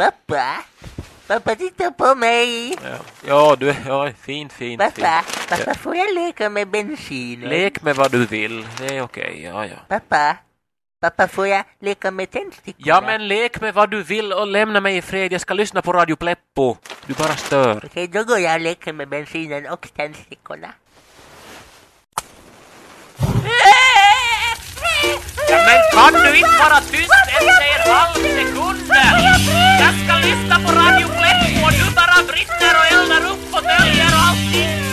Pappa, pappa titta på mig. Ja, ja du, ja, fint, fint, Pappa, fint. pappa Ja. får jag leka med bensin? Lek med vad du vill, det är okej, ja, ja. Pappa, pappa får jag leka med tändstickorna? Ja, men lek med vad du vill och lämna mig i fred. Jag ska lyssna på Radio Pleppo. Du bara stör. Okej, då går jag och leker med bensinen och tändstickorna. Ja, men kan du inte vara tyst en halv sekund? Jag ska lyssna på Radio Pleppo och du bara brinner och eldar upp och döljer och allting.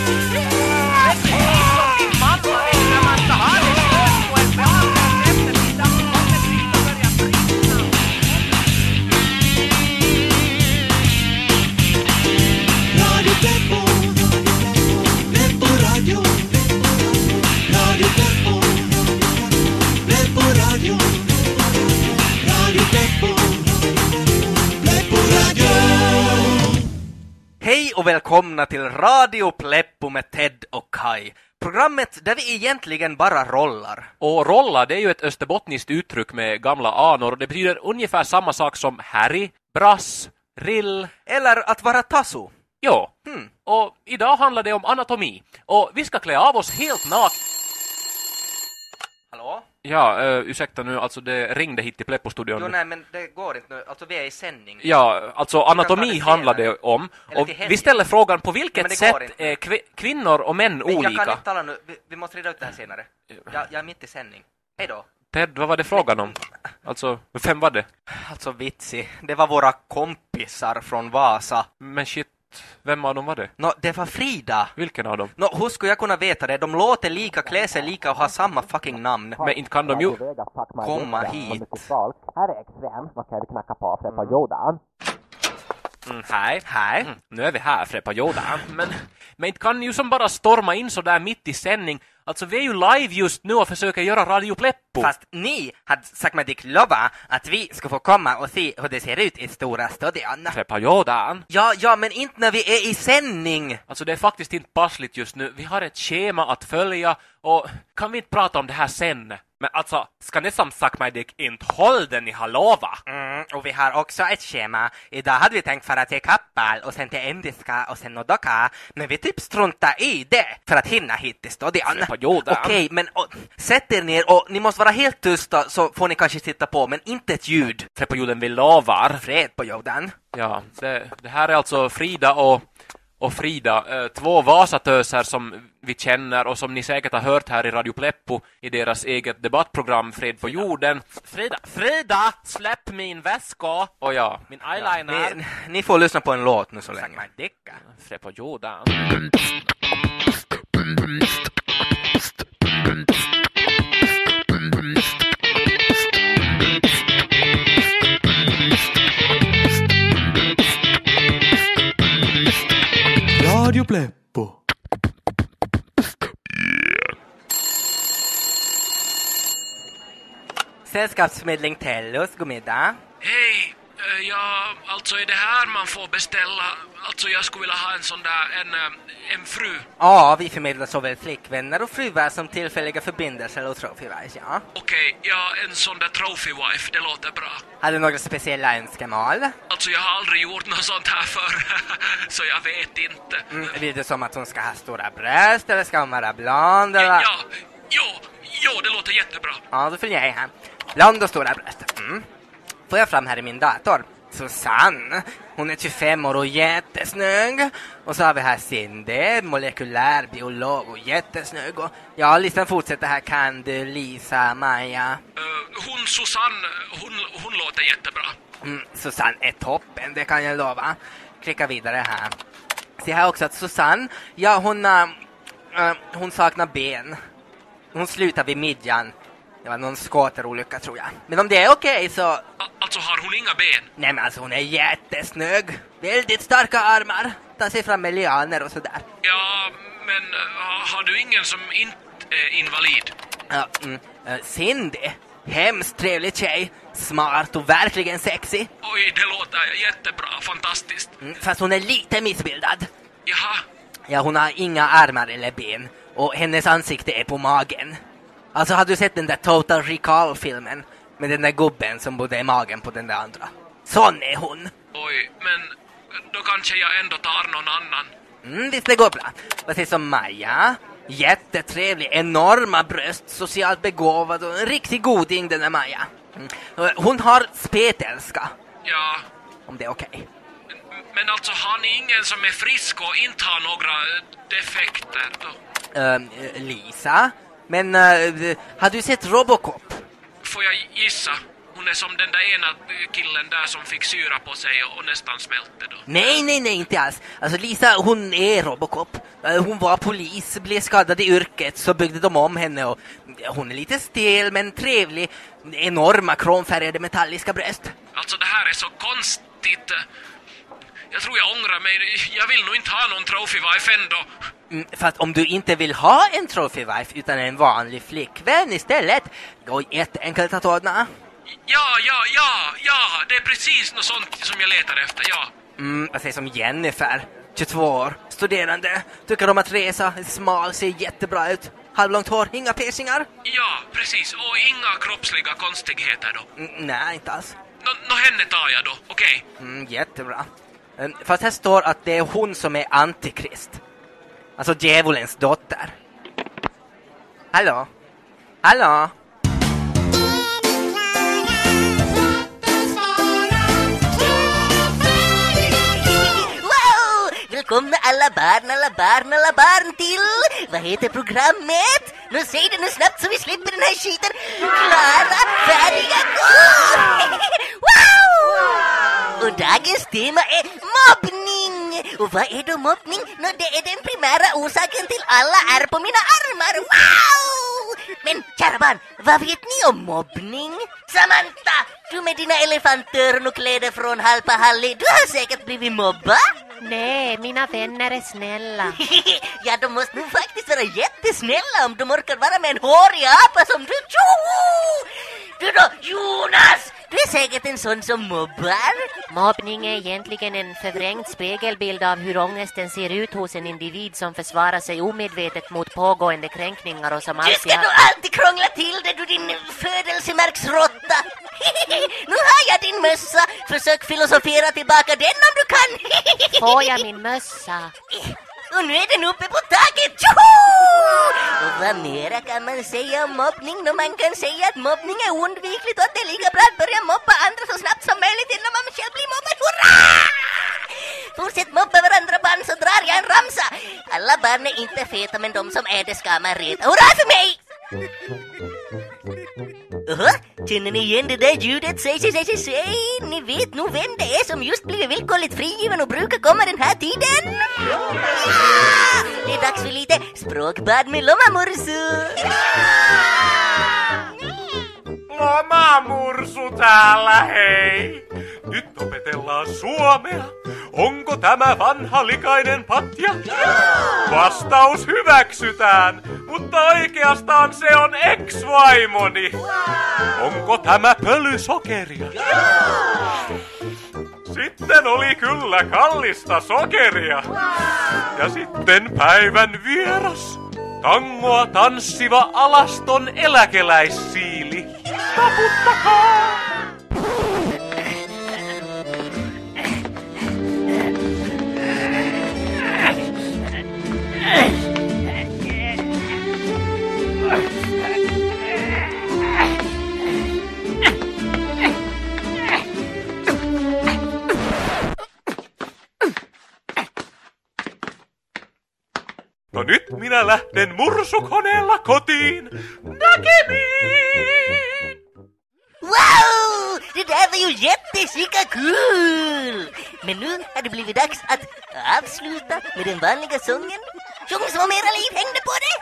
Och välkomna till Radio Pleppo med Ted och Kai. Programmet där vi egentligen bara rollar. Och rolla, det är ju ett österbottniskt uttryck med gamla anor och det betyder ungefär samma sak som Harry, brass, rill. Eller att vara tasso. Ja. Hmm. Och idag handlar det om anatomi. Och vi ska klä av oss helt naket. Hallå? Ja, uh, ursäkta nu, alltså det ringde hit till Pleppo-studion. Jo, nej, men det går inte nu. Alltså, vi är i sändning. Ja, alltså anatomi handlar det om. Eller Och vi ställer frågan på Ja, vilket det sätt är kvi- kvinnor och män Men jag olika? kan inte tala nu. Vi, vi måste reda ut det här senare. Jag, jag är mitt i sändning. Hej då. Ted, vad var det frågan om? Alltså, vem var det? Alltså vitsi, det var våra kompisar från Vasa. Men shit, vem av dem var det? Nå, det var Frida. Vilken av dem? Nå, hur skulle jag kunna veta det? De låter lika, klär sig lika och har samma fucking namn. Men inte kan de ju... Komma hit. Här är extrem, vad kan vi knacka på för på jordan? Mm, hej. Hej. Mm, nu är vi här på Jordan. Men, men inte kan ni ju som bara storma in så där mitt i sändning. Alltså vi är ju live just nu och försöker göra Radio Pleppo. Fast ni hade att lova att vi ska få komma och se hur det ser ut i stora studion. På Jordan. Ja, ja, men inte när vi är i sändning. Alltså det är faktiskt inte passligt just nu. Vi har ett schema att följa och kan vi inte prata om det här sen? Men alltså, ska ni som sagt mig det inte håll det ni har lovat? Mm, och vi har också ett schema. Idag hade vi tänkt fara till Kappal och sen till Indiska och sen Nodoka, men vi typ struntar i det för att hinna hit till studion. Okej, men och, sätt er ner och ni måste vara helt tysta så får ni kanske titta på, men inte ett ljud. För på jorden vi lovar. Fred på Jordan. Ja, det, det här är alltså Frida och, och Frida, eh, två Vasatöser som vi känner och som ni säkert har hört här i Radio Pleppo i deras eget debattprogram Fred på jorden. Frida, Frida, släpp min väska! Och ja, min eyeliner. Ni, ni får lyssna på en låt nu så länge. Fred på jorden. Radio Pleppo. Sällskapsförmedling Tellus, god middag. Hej! eh, Ja, alltså är det här man får beställa? Alltså jag skulle vilja ha en sån där, en, eh, en fru. Ja, vi förmedlar såväl flickvänner och fruar som tillfälliga förbindelser och trophy-wives, ja. Okej, ja, en sån där trophy wife, det låter bra. Har du några speciella önskemål? Alltså jag har aldrig gjort något sånt här förr, så jag vet inte. Mm, vill du som att hon ska ha stora bröst eller ska hon vara blond eller? Ja, jo, jo, det låter jättebra. Ja, då följer jag här. Blond och stora bröst. Mm. Får jag fram här i min dator? Susanne, hon är 25 år och jättesnygg. Och så har vi här Cindy, molekylärbiolog och jättesnygg. Och ja, listan fortsätter här. Candy, Lisa, Maja. Eh, hon Susanne, hon, hon låter jättebra. Mm, Susanne är toppen, det kan jag lova. Klicka vidare här. Se här också att Susanne, ja hon, äh, hon saknar ben. Hon slutar vid midjan. Det var någon skoterolycka tror jag. Men om det är okej så... Alltså har hon inga ben? Nej men alltså hon är jättesnygg. Väldigt starka armar. Tar sig fram med lianer och sådär. Ja, men eh, har du ingen som inte är invalid? Ja, mm, äh, Cindy. Hemskt trevlig tjej. Smart och verkligen sexy. Oj, det låter jättebra, fantastiskt. Mm, fast hon är lite missbildad. Jaha, Ja, hon har inga armar eller ben och hennes ansikte är på magen. Alltså, har du sett den där Total Recall-filmen med den där gubben som bodde i magen på den där andra? Sån är hon! oj kanske jag ändå tar någon annan. Mm, visst det går bra. Precis som Maja. Jättetrevlig, enorma bröst, socialt begåvad och en riktig goding den där Maja. Mm. Hon har spetälska, Ja, om det är okej. men alltså har ni ingen som är frisk och inte har några eh, defekter då? Eh, Lisa, men eh, har du sett Robocop? Får jag gissa? Hon är som den där ena eh, killen där som fick syra på sig och nästan smälte då. Nej, nej, nej, inte alls. Alltså Lisa, hon är Robocop. Eh, Hon var polis, blev skadad i yrket, så byggde de om henne och eh, hon är lite stel men trevlig. Enorma kromfärgade metalliska bröst. Alltså det här är så konstigt. Jag tror jag ångrar mig. Jag vill nog inte ha någon trophy wife ändå. Mm, för att om du inte vill ha en trophy wife utan en vanlig flickvän istället, det jätteenkelt att ordna. Ja, ja, ja, ja, det är precis något sånt som jag letar efter, ja. Mm, jag säger som Jennifer, 22 år, studerande, tycker om att resa, är smal, ser jättebra ut, halvlångt hår, inga piercingar. Ja, precis. Och inga kroppsliga konstigheter då. Mm, nej, inte alls. Nå, nå henne tar jag då, okej? Mm, jättebra. Ehm, fast här står att det är hon som är antikrist. Alltså djävulens dotter. Hallå? Hallå? Wow! Välkomna alla barn, alla barn, alla barn till... Vad heter programmet? Nu säg det nu snabbt så vi slipper den här skiten. Klara, färdiga, gå! wow! Och dagens tema är mobbning! Och vad är då mobbning? Nå, det är den primära orsaken till alla ärr på mina armar. Wow! Men kära barn, vad vet ni om mobbning? Samantha, du med dina elefantöron och kläder från Halpa Halli, du har säkert blivit mobbad. Nej, mina vänner är snälla. ja, de måste nog faktiskt vara jättesnälla om de orkar vara med en hårig apa som du. Tjoho! Du då, Jonas! Du är säkert en sån som mobbar. Mobbning är egentligen en förvrängd spegelbild av hur ångesten ser ut hos en individ som försvarar sig omedvetet mot pågående kränkningar och som Du alltid ska har... nog alltid krångla till det, du din födelsemärksråtta. nu har jag din mössa. Försök filosofera tillbaka den om du kan. Får jag min mössa? Och nu är den uppe på taket! Tjoho! Och vad mera kan man säga om mobbning? Då man kan säga att mobbning är oundvikligt och att det är lika bra att börja mobba andra så snabbt som möjligt innan man själv blir mobbad. Hurra! Fortsätt mobba varandra barn så drar jag en ramsa. Alla barn är inte feta men de som är det ska man reta. Hurra för mig! Oho, känner ni igen det där ljudet? Säg, säg, säg, säg, säg! Ni vet nog vem det är som just blivit villkorligt frigiven och brukar komma den här tiden? Ja! Det är dags för lite språkbad med Lommamursu! Lomamursu täällä, hei! Nyt opetellaan suomea. Onko tämä vanha likainen patja? Vastaus hyväksytään, mutta oikeastaan se on ex-vaimoni. Onko tämä pölysokeria? Sitten oli kyllä kallista sokeria. Ja sitten päivän vieras. Tangoa tanssiva alaston eläkeläissiili. Taputtakaa! Minä lähden mursukoneella kotiin. Näkemiin! Wow! Det där var ju jättesika kul! Men nu har det blivit dags att avsluta med den vanliga sången. Sjung som om era liv hängde på det!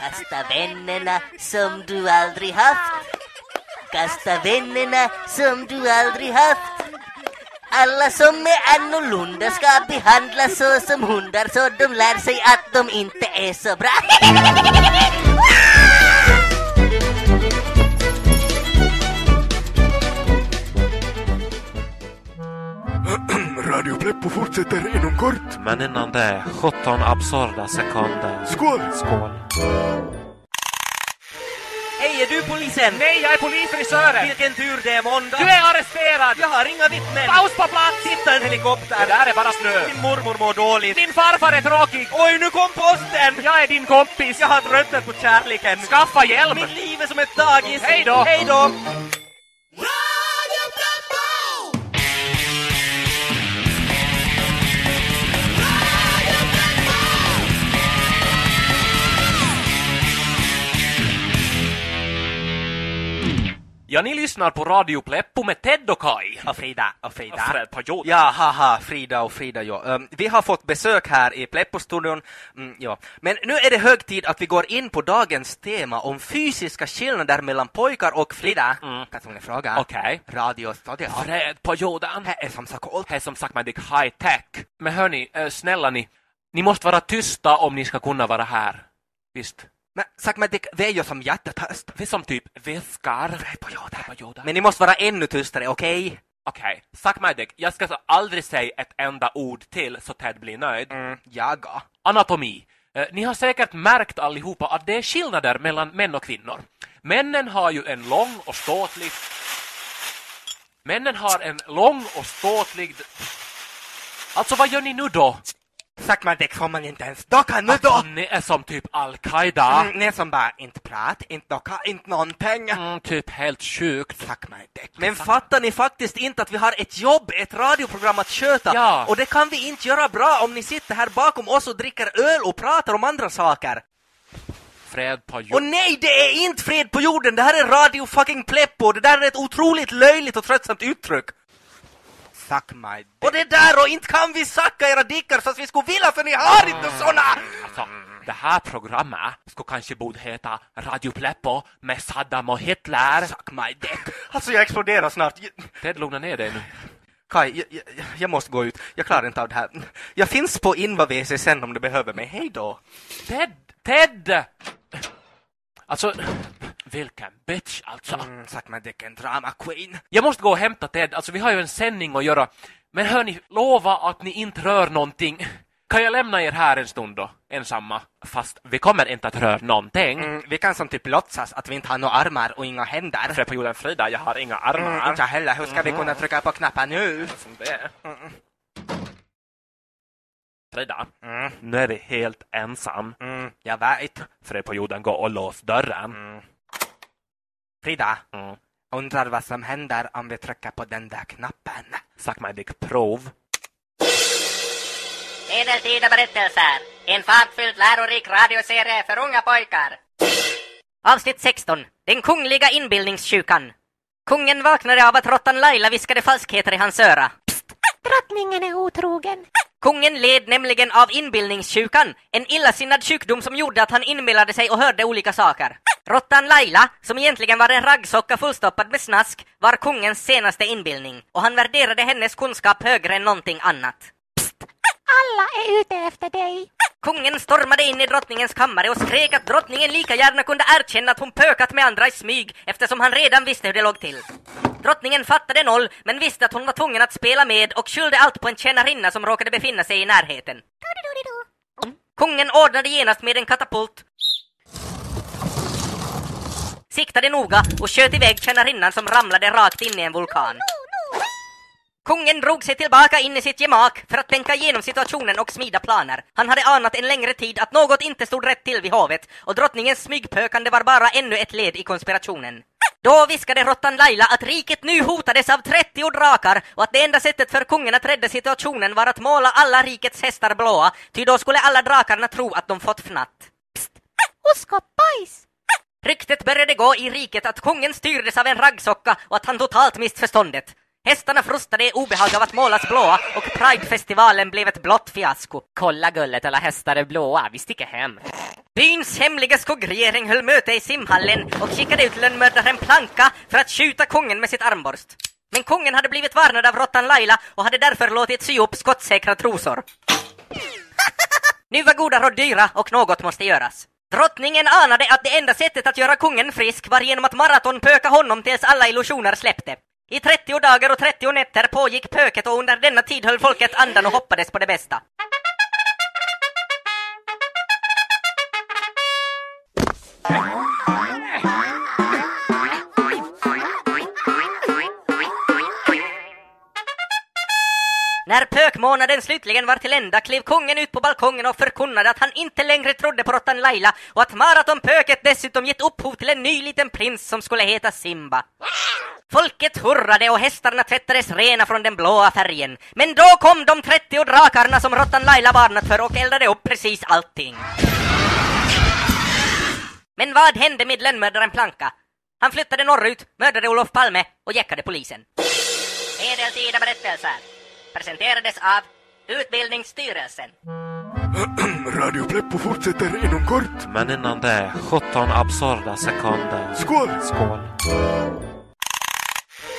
Kasta vännerna som du aldrig haft. Kasta vännerna som du aldrig haft. Alla som är annorlunda ska behandlas så som hundar så de lär sig att de inte är så bra. Radio Pleppo fortsätter inom kort. Men innan det, 17 absurda sekunder. Skål! Skål. Hej är du polisen? Nej, jag är polisfrisören! Vilken tur det är måndag! Du är arresterad! Jag har inga vittnen! Paus på plats! Titta en helikopter! Det där är bara snö. Min mormor mår dåligt! Din farfar är tråkig! Oj, nu kom posten! Jag är din kompis! Jag har tröttnat på kärleken! Skaffa hjälm! Mitt liv är som ett dagis! Hej då! Hej då! Ja, ni lyssnar på Radio Pleppo med Ted och Kai. Och Frida, och Frida. Fred på jorden. Ja, haha, Frida och Frida, ja. Um, vi har fått besök här i Pleppo-studion. Mm, ja. Men nu är det hög tid att vi går in på dagens tema om fysiska skillnader mellan pojkar och Frida. Mm. Personlig fråga. Okej. Radiostudio. Fred på jorden. Det är som så coolt. Det är som sagt med high tech. Men hörni, eh, snälla ni, ni måste vara tysta om ni ska kunna vara här. Visst? Men sag mig, det, vi är ju som jättetöst. Vi som typ viskar. På jorden. På jorden. Men ni måste vara ännu tystare, okej? Okej, sag mig det. Jag ska så aldrig säga ett enda ord till så Ted blir nöjd. Mm, jaga. Anatomi. Eh, Ni har säkert märkt allihopa att det är skillnader mellan män och kvinnor. Männen har ju en lång och ståtlig... Männen har en lång och ståtlig... Alltså vad gör ni nu då? Sag mig, det man inte ens docka nu då! Ni är som typ Al-Qaida. Mm, ni som bara inte prat, inte docka, inte någonting. Mm, typ helt sjukt. Tack mig det. Men fattar ni faktiskt inte att vi har ett jobb, ett radioprogram att sköta? Ja. Och det kan vi inte göra bra om ni sitter här bakom oss och dricker öl och pratar om andra saker. Fred på Och jorden. nej, det är inte fred på jorden, det här är radio fucking pleppo, det där är ett otroligt löjligt och tröttsamt uttryck. Suck my dick. Och det där och inte kan vi sacka era dickar så att vi skulle vilja för ni har inte såna! Alltså, det här programmet skulle kanske borde heta Radio Pleppo med Saddam och Hitler. Suck my dick. Alltså jag exploderar snart. Ted, lugna ner dig nu. Kaj, jag, jag, jag måste gå ut. Jag klarar inte av det här. Jag finns på Inva-WC sen om du behöver mig. Hej då! Ted! Ted! Alltså, vilken bitch alltså. Mm, suck my dick, en drama queen. Jag måste gå och hämta Ted, alltså vi har ju en sändning att göra. Men hörni, lova att ni inte rör någonting. Kan jag lämna er här en stund då, ensamma? Fast vi kommer inte att röra någonting. Mm, vi kan som typ låtsas att vi inte har några armar och inga händer. Fred på jorden Frida, jag har inga armar. Mm, inte heller. Hur ska vi kunna trycka på knappen nu? Som det. Mm, Frida, mm, nu är vi helt ensam. mm, jag vet. Fred på jorden, gå och lås dörren. Frida, Mm. undrar vad som händer om vi trycker på den där knappen. Sag mig dick prov. Medeltida berättelser. En fartfylld lärorik radioserie för unga pojkar. Avsnitt 16. Den kungliga inbildningssjukan. Kungen vaknade av att råttan Laila viskade falskheter i hans öra. Psst! Drottningen är otrogen. Kungen led nämligen av inbildningssjukan, en illasinnad sjukdom som gjorde att han inbillade sig och hörde olika saker. Råttan Laila, som egentligen var en raggsocka fullstoppad med snask, var kungens senaste inbildning och han värderade hennes kunskap högre än någonting annat. Alla är ute efter dig. Kungen stormade in i drottningens kammare och skrek att drottningen lika gärna kunde erkänna att hon pökat med andra i smyg eftersom han redan visste hur det låg till. Drottningen fattade noll men visste att hon var tvungen att spela med och skyllde allt på en tjänarinna som råkade befinna sig i närheten. Kungen ordnade genast med en katapult siktade noga och sköt iväg tjänarinnan som ramlade rakt in i en vulkan. Kungen drog sig tillbaka in i sitt gemak för att tänka igenom situationen och smida planer. Han hade anat en längre tid att något inte stod rätt till vid hovet och drottningens smygpökande var bara ännu ett led i konspirationen. Då viskade råttan Laila att riket nu hotades av 30 drakar och att det enda sättet för kungen att rädda situationen var att måla alla rikets hästar blåa, ty då skulle alla drakarna tro att de fått fnatt. Psst! Usko bajs! Ryktet började gå i riket att kungen styrdes av en raggsocka och att han totalt mist förståndet. Hästarna frustade i obehag av att målas blåa och Pridefestivalen blev ett blått fiasko. Kolla gullet, alla hästar är blåa, vi sticker hem. Byns hemliga skuggregering höll möte i simhallen och skickade ut lönnmördaren Planka för att skjuta kungen med sitt armborst. Men kungen hade blivit varnad av råttan Laila och hade därför låtit sy upp skottsäkra trosor. Nu var goda råd dyra och något måste göras. Drottningen anade att det enda sättet att göra kungen frisk var genom att maratonpöka honom tills alla illusioner släppte. I 30 dagar och 30 nätter pågick pöket och under denna tid höll folket andan och hoppades på det bästa. När slutligen var till ända klev kungen ut på balkongen och förkunnade att han inte längre trodde på råttan Laila och att maratonpöket dessutom gett upphov till en ny liten prins som skulle heta Simba. Folket hurrade och hästarna tvättades rena från den blåa färgen. Men då kom de 30 drakarna som råttan Laila varnat för och eldade upp precis allting. Men vad hände med lönnmördaren Planka? Han flyttade norrut, mördade Olof Palme och jäckade polisen. Medeltida berättelser presenterades av Utbildningsstyrelsen. Radio Pleppo fortsätter inom kort. Men innan det, 17 absurda sekunder. Skål! Skål.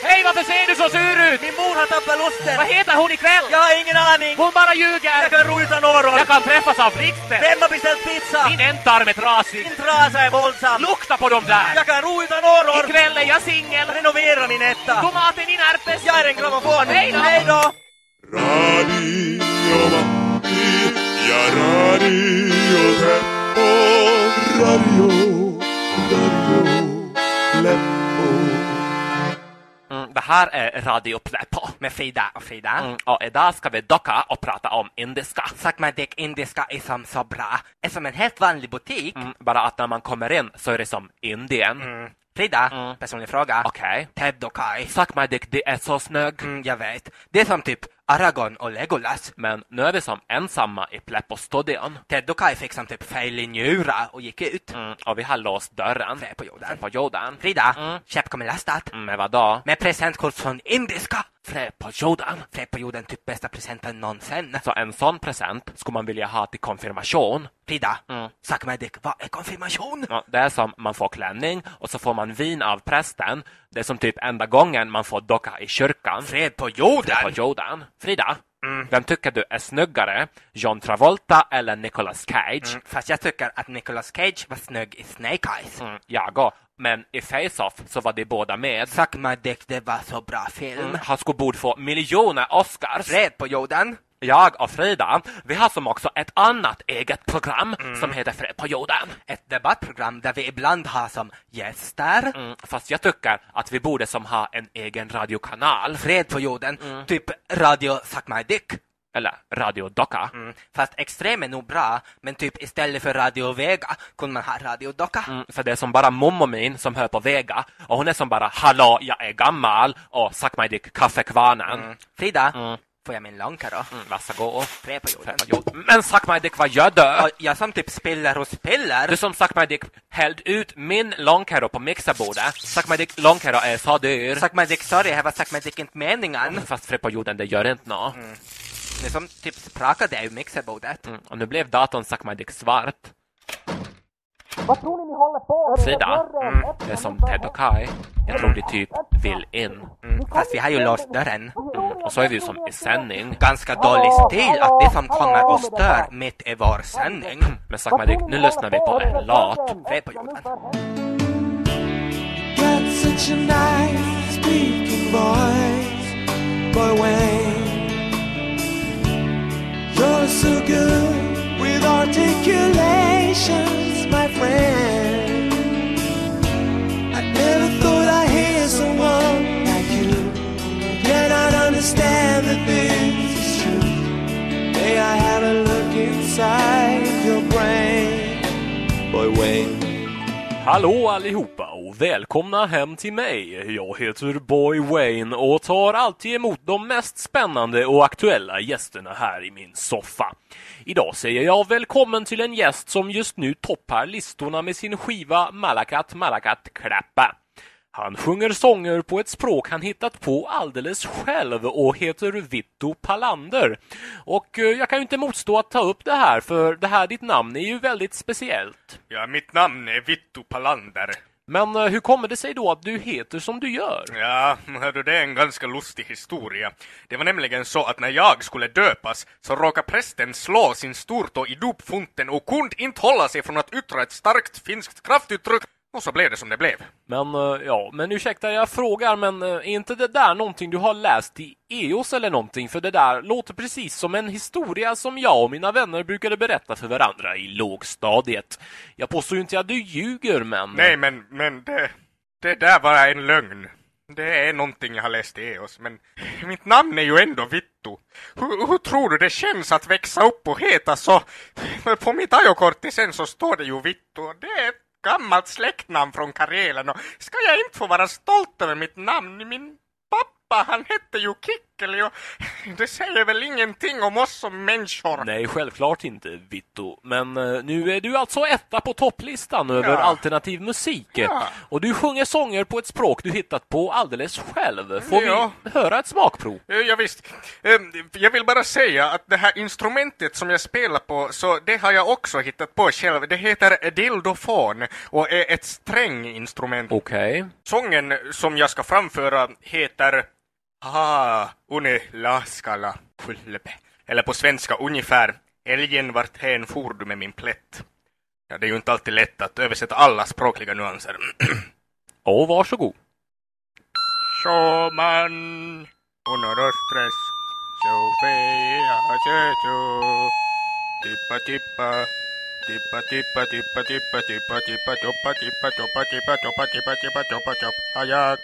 Hej, varför ser du så sur ut? Min mor har tappat lusten! Vad heter hon ikväll? Jag har ingen aning! Hon bara ljuger! Jag kan ro utan öron! Jag kan träffas av blixten! Vem har beställt pizza? Din ändtarm är trasig! Min trasa är våldsam! Lukta på dem där! Jag kan ro utan öron! Ikväll är jag singel! Renovera min etta! Tomaten i närpes! Jag är en grammofon! Hej då! Hej då! Radio Matti ja Radio Pleppo. Radio, Radio Pleppo. Mm, det här är Radio Pleppo. Med Frida och Frida. Mm, och idag ska vi docka och prata om indiska. Suck my dick indiska är som så bra. Är som en helt vanlig butik. Mm, bara att när man kommer in så är det som Indien. Mm. Frida, Mm. personlig fråga. Okej. Ted och Kai. Suck my dick, det är så snygg. Mm, jag vet. Det är som typ Aragorn och Legolas. Men nu är vi som ensamma i Pleppo-studion. Ted och Kai fick som typ fel i njura och gick ut. Mm, och vi har låst dörren. Frä på jorden. Frä på jorden. Frida, Mm. köp kommer lastat. Mm, Med vadå? Med presentkort från Indiska. Frä på jorden. Frä på jorden, typ bästa presenten någonsin. Så en sån present skulle man vilja ha till konfirmation. Frida, Mm. suck my dick, vad är konfirmation? Ja, det är som man får klänning och så får man vin av prästen. Det är som typ enda gången man får docka i kyrkan. Fred på jorden. Frä på jorden. Frida, Mm. vem tycker du är snyggare? John Travolta eller Nicolas Cage? Mm, fast jag tycker att Nicolas Cage var snygg i Snake Eyes. Mm, jag och. Men i Face-Off så var de båda med. Suck my dick, det var så bra film. Mm, han skulle borde få miljoner Oscars. Fred på jorden. Jag och Frida, vi har som också ett annat eget program som heter Fred på jorden. Ett debattprogram där vi ibland har som gäster. Mm, fast jag tycker att vi borde som ha en egen radiokanal. Fred på jorden. Typ Radio Suck My Dick. Eller Radio Docka. Mm. Fast extrem är nog bra, men typ istället för Radio Vega kunde man ha Radio Docka. Mm, för det är som bara mommo min som hör på Vega och hon är som bara hallå, jag är gammal och suck my dick, kaffekvarnen. Mm. Frida, Mm. får jag min långkaro? Mm, varsågod. Fred på jorden. Jo, Men suck my dick, vad gör du? Och jag som typ spiller och spiller. Du som suck my dick hällde ut min långkaro på mixerbordet. Suck my dick långkaro är så dyr. Suck My Dick, sorry, det var Suck My Dick inte meningen. Fast fred på jorden, det gör inte nå. Det som typ sprakade ur mixerbordet. Mm, och nu blev datorn suck my dick svart. Vad tror ni ni håller på? Frida, mm, det är som Ted och Kai. Jag tror de typ vill in. Mm. Fast vi har ju låst dörren. Mm, och så är vi ju som i sändning. Ganska dålig stil att det som kommer och stör mitt i vår sändning. Men suck my dick, nu lyssnar vi på en låt. Fred på jorden. got such a nice speaking voice, boy Wayne. So good with articulations, my friend. I never thought I'd hear someone like you. Cannot understand that this is true. May I have a look inside your brain, boy Wayne? Hallå allihopa och välkomna hem till mig. Jag heter Boy Wayne och tar alltid emot de mest spännande och aktuella gästerna här i min soffa. Idag säger jag välkommen till en gäst som just nu toppar listorna med sin skiva Malakat Malakat Klappa. Han sjunger sånger på ett språk han hittat på alldeles själv och heter Vitto Palander. Och eh, jag kan ju inte motstå att ta upp det här för det här ditt namn är ju väldigt speciellt. Ja, mitt namn är Vittu Palander. Men eh, hur kommer det sig då att du heter som du gör? Ja, hördu, det är en ganska lustig historia. Det var nämligen så att när jag skulle döpas så råkade prästen slå sin stortå i dopfunten och kunde inte hålla sig från att yttra ett starkt finskt kraftuttryck. Och så blev det som det blev. Men eh, ja, men ursäkta jag frågar, men eh, är inte det där någonting du har läst i EOS eller någonting? För det där låter precis som en historia som jag och mina vänner brukade berätta för varandra i lågstadiet. Jag påstår ju inte att du ljuger, men... Nej, men, men det, det där var en lögn. Det är någonting jag har läst i oss, men mitt namn är ju ändå Vittu. Hur, hur tror du det känns att växa upp och heta så? På mitt ajokort sen så står det ju Vittu och det är gammalt släktnamn från Karelen och ska jag inte få vara stolt över mitt namn? Min pappa, han hette ju Kikkeli och det säger väl ingenting om oss som människor? Nej, självklart inte, Vitto. Men eh, nu är du alltså etta på topplistan över Ja. alternativ musik. Ja. Och du sjunger sånger på ett språk du hittat på alldeles själv. Får Ja. vi höra ett smakprov? Ja, ja, visst. Ehm, Jag vill bara säga att det här instrumentet som jag spelar på, så det har jag också hittat på själv. Det heter dildofon och är ett stränginstrument. Okej. Sången som jag ska framföra heter Ha, une laskala kulpe. Eller på svenska ungefär Älgen varthän for du med min plätt. Ja, det är ju inte alltid lätt att översätta alla språkliga nyanser. Och varsågod. Schumann, uno, dos, tres. Sofia, Jesu. Tippa, tippa. Tippa, tippa, tippa, tippa, tippa, tippa, toppa, tippa, toppa, tippa, toppa, tippa, tippa, toppa, topp. Ajax.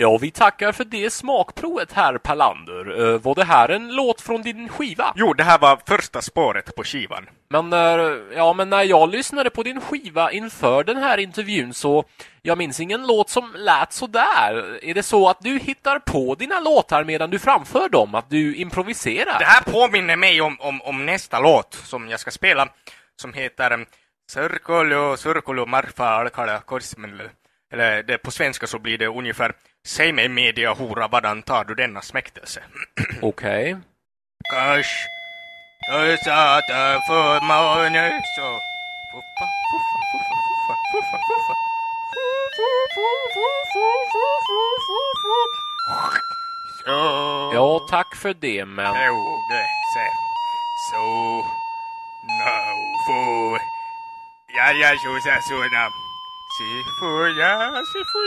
Ja, vi tackar för det smakprovet, herr Palander. Uh, var det här en låt från din skiva? Jo, det här var första spåret på skivan. Men när, ja, men när jag lyssnade på din skiva inför den här intervjun så jag minns ingen låt som lät så där. Är det så att du hittar på dina låtar medan du framför dem? Att du improviserar? Det här påminner mig om, om, om nästa låt som jag ska spela, som heter um, Cirkolo, Cirkolo, Marfa, Alkala, Korsmel. Eller det, på svenska så blir det ungefär Säg mig media hora, vadan tar du denna smäktelse? Okej. Kash, Ösata för måne så Fuffa, fuffa, fuffa, fuffa, fuffa, fuffa Fu, fu, fu, fu, fu, fu, fu, fu. Så Ja, tack för det, men... Jo, det ser Så No, fu Ja, ja, tjosa, såna Si, fu, ja, si, fu,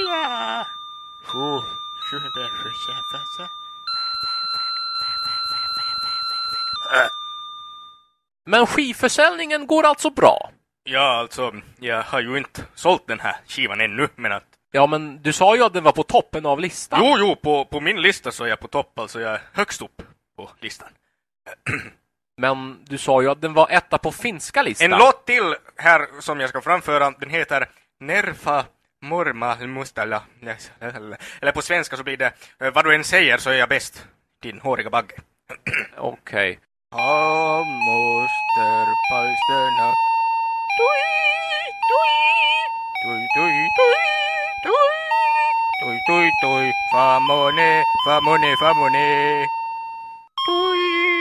Men skivförsäljningen går alltså bra? Ja, alltså, jag har ju inte sålt den här skivan ännu, men att... Ja, men du sa ju att den var på toppen av listan. Jo, jo, på, på min lista så är jag på topp, alltså jag är högst upp på listan. Men du sa ju att den var etta på finska listan. En låt till här som jag ska framföra, den heter Nerfa morma mustala. Eller på svenska så blir det eh, vad du än säger så är jag bäst, din håriga bagge. Okej. Okay. Moster palsternack. Dui, dui, dui, dui, dui, dui, dui, dui, famone, famone, famone. Dui.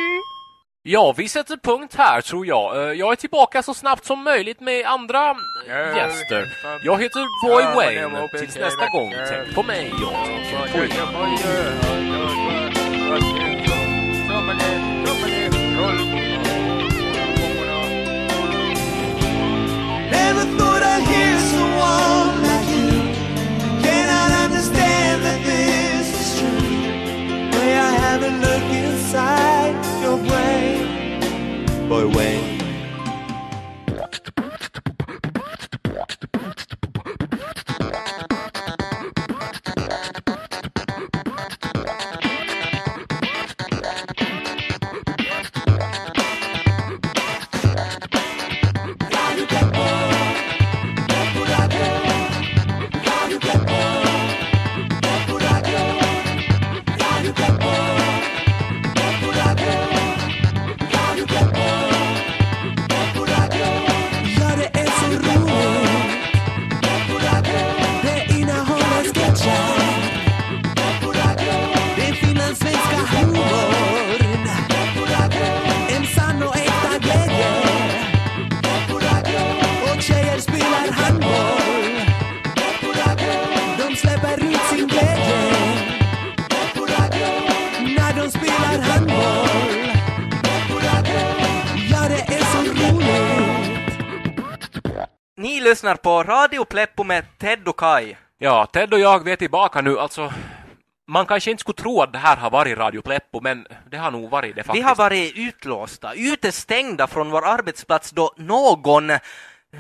Ja, vi sätter punkt här tror jag. Eh, Jag är tillbaka så snabbt som möjligt med andra eh, gäster. Jag heter Boy Wayne. Tills nästa gång, tänk på mig och tänk på er. Lyssnar på Radio Pleppo med Ted och Kai. Ja, Ted och jag vi är tillbaka nu. Alltså, man kanske inte skulle tro att det här har varit Radio Pleppo, men det har nog varit det Vi faktiskt. har varit utlåsta, utestängda från vår arbetsplats då någon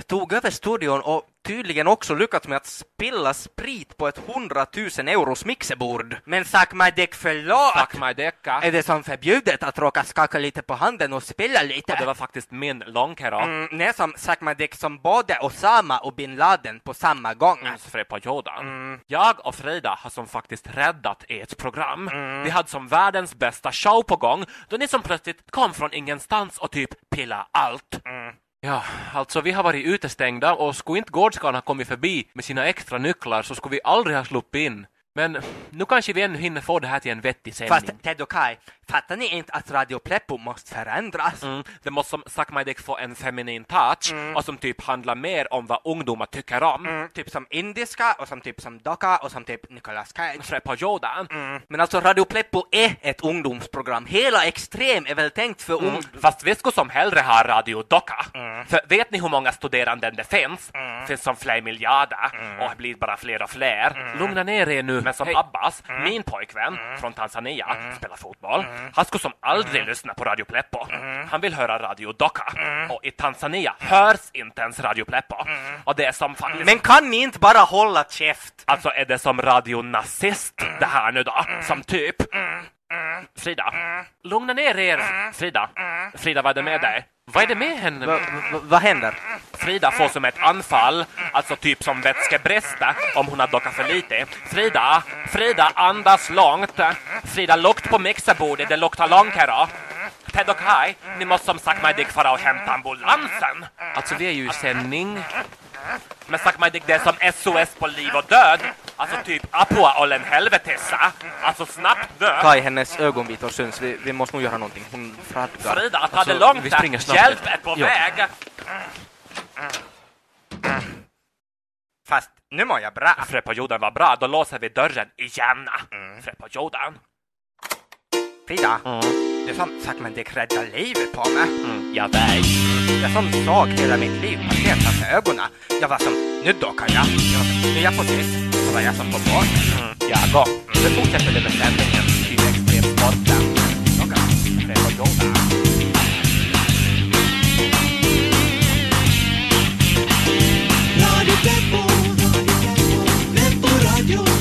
tog över studion och tydligen också lyckats med att spilla sprit på ett 100 000 euros mixerbord. Men sak mig däck förlåt! Tack mig decka. Är det som förbjudet att råka skaka lite på handen och spilla lite? Och det var faktiskt min långkera. Mm, nej, som sak mig däck som både Osama och bin Laden på samma gång. Mm, Frepa Jordan. Mm. Jag och Frida har som faktiskt räddat ert program. Mm. Vi hade som världens bästa show på gång då ni som plötsligt kom från ingenstans och typ pilla allt. Mm. Ja, alltså vi har varit utestängda och skulle inte gårdskan ha kommit förbi med sina extra nycklar så skulle vi aldrig ha sluppit in. Men nu kanske vi ännu hinner få det här till en vettig sändning. Fast Ted och Kai, fattar ni inte att Radio Pleppo måste förändras? Mm, det måste som sagt mig få en feminin touch och som typ handlar mer om vad ungdomar tycker om. Mm, typ som indiska och som typ som Doka och som typ Nicolas Cage. Frepa Jordan. Men alltså Radio Pleppo är ett ungdomsprogram. Hela Extrem är väl tänkt för Mm. Fast vi skulle som hellre ha Radio Doka. För vet ni hur många studerande det finns? finns som flera miljarder och det blir bara fler och fler. Lugna ner er nu. Men som Abbas, min pojkvän från Tanzania, spelar fotboll. Han skulle som aldrig lyssna på Radio Pleppo. Han vill höra Radio Doka. Och i Tanzania hörs inte ens Radio Pleppo. Och det är som faktiskt... Men kan ni inte bara hålla käft? Alltså är det som Radio Nazist det här nu då? Som typ... Frida, lugna ner er. Frida, Frida vad är det med dig? Vad är det med henne? Va- va- Vad händer? Frida får som ett anfall, alltså typ som vätskebrista om hon har dockat för lite. Frida, Frida andas långt. Frida lukt på mixerbordet, det luktar långt här då. Ted och Kai, ni måste som sagt mig dig fara och hämta ambulansen. Alltså vi är ju i sändning. Men sagt mig dig det är som SOS på liv och död. Alltså typ apua ollen helvetessa. Alltså snabbt dö. Kai, hennes ögonvitor syns. Vi, vi måste nog göra någonting. Hon fradgar. Frida, ta Alltså, det långt. vi springer snabbt. Hjälp är på Ja. väg. Fast nu mår jag bra. Freppa Jordan var bra, då låser vi dörren igen. Freppa Jordan. Frida, det är som sagt men det räddar livet på mig. Mm, jag vet. Jag som såg hela mitt liv passera framför ögonen. Jag var som, nu dockar jag. jag var som, nu är jag på ja sam pomoć, ja go wypuszczę wtedy bez sensu, nie przyjdę, nie poddam. Noga, tego jąda. Radio Tempo, Radio Tempo, Tempo Radio